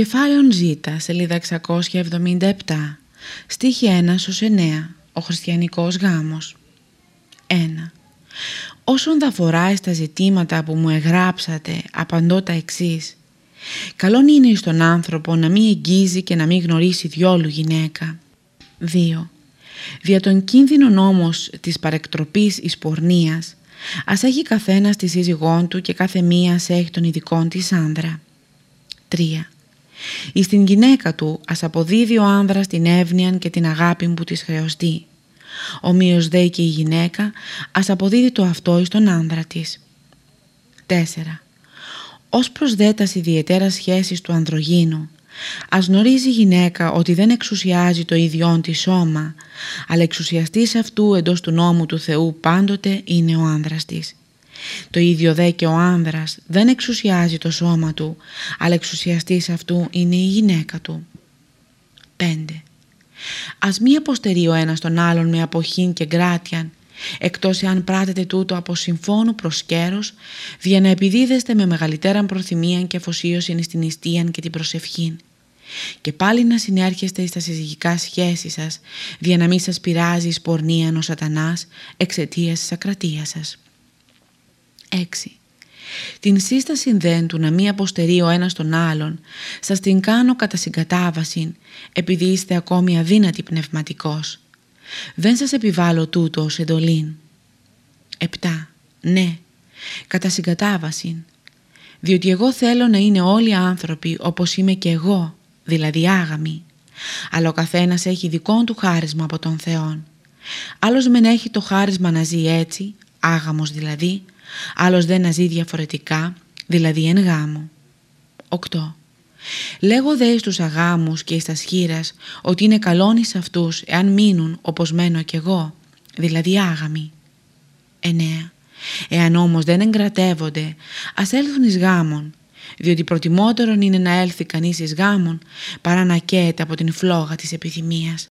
Κεφάλαιον Ζ, σελίδα 677, στίχη 1 9, ο χριστιανικός γάμος. 1. Όσον θα φοράει στα ζητήματα που μου εγγράψατε, απαντώ τα εξής. Καλόν είναι στον άνθρωπο να μην εγγίζει και να μην γνωρίσει διόλου γυναίκα. 2. Δια τον κίνδυνο όμως της παρεκτροπής εις πορνείας, ας έχει καθένας τη σύζυγόν του και κάθε μίας έχει τον ειδικών της άνδρα. 3. Εις την γυναίκα του ας αποδίδει ο άνδρας την εύνοια και την αγάπη που της χρεωστεί. Ομοίως δε και η γυναίκα ας αποδίδει το αυτό εις τον άνδρα της. 4. Ως προς δε τας ιδιαιτέρας σχέσεις του ανδρογίνου, ας γνωρίζει η γυναίκα ότι δεν εξουσιάζει το ιδιόν της σώμα, αλλά εξουσιαστής αυτού εντός του νόμου του Θεού πάντοτε είναι ο άνδρας της. Το ίδιο δε και ο άνδρας δεν εξουσιάζει το σώμα του, αλλά εξουσιαστής αυτού είναι η γυναίκα του. 5. Ας μη αποστερεί ο ένας τον άλλον με αποχήν και γκράτιαν, εκτός εάν πράτετε τούτο από συμφώνου προς καιρός, δια να επιδίδεστε με μεγαλύτεραν προθυμίαν και αφοσίωση στην ιστίαν και την προσευχήν. Και πάλι να συνέρχεστε στα συζυγικά σχέση σας, δια να μην σας πειράζει εις πορνίαν ο σατανάς εξαιτίας της ακρατείας σας. 6. Την σύσταση δεν του να μη αποστερεί ο ένας τον άλλον, σας την κάνω κατά συγκατάβαση, επειδή είστε ακόμη αδύνατοι πνευματικός. Δεν σας επιβάλλω τούτο ως εντολήν. 7. Ναι, κατά συγκατάβαση, διότι εγώ θέλω να είναι όλοι άνθρωποι όπως είμαι και εγώ, δηλαδή άγαμοι. Αλλά ο καθένας έχει δικό του χάρισμα από τον Θεό. Άλλος μεν έχει το χάρισμα να ζει έτσι, άγαμος δηλαδή, άλλος δεν να ζει διαφορετικά, δηλαδή εν γάμο. 8. Λέγω δε στους αγάμους και στα σχήρας ότι είναι καλόν εις αυτούς εάν μείνουν όπως μένω κι εγώ, δηλαδή άγαμοι. 9. Εάν όμως δεν εγκρατεύονται, ας έλθουν εις γάμον, διότι προτιμότερον είναι να έλθει κανείς εις γάμον παρά να καίεται από την φλόγα της επιθυμίας.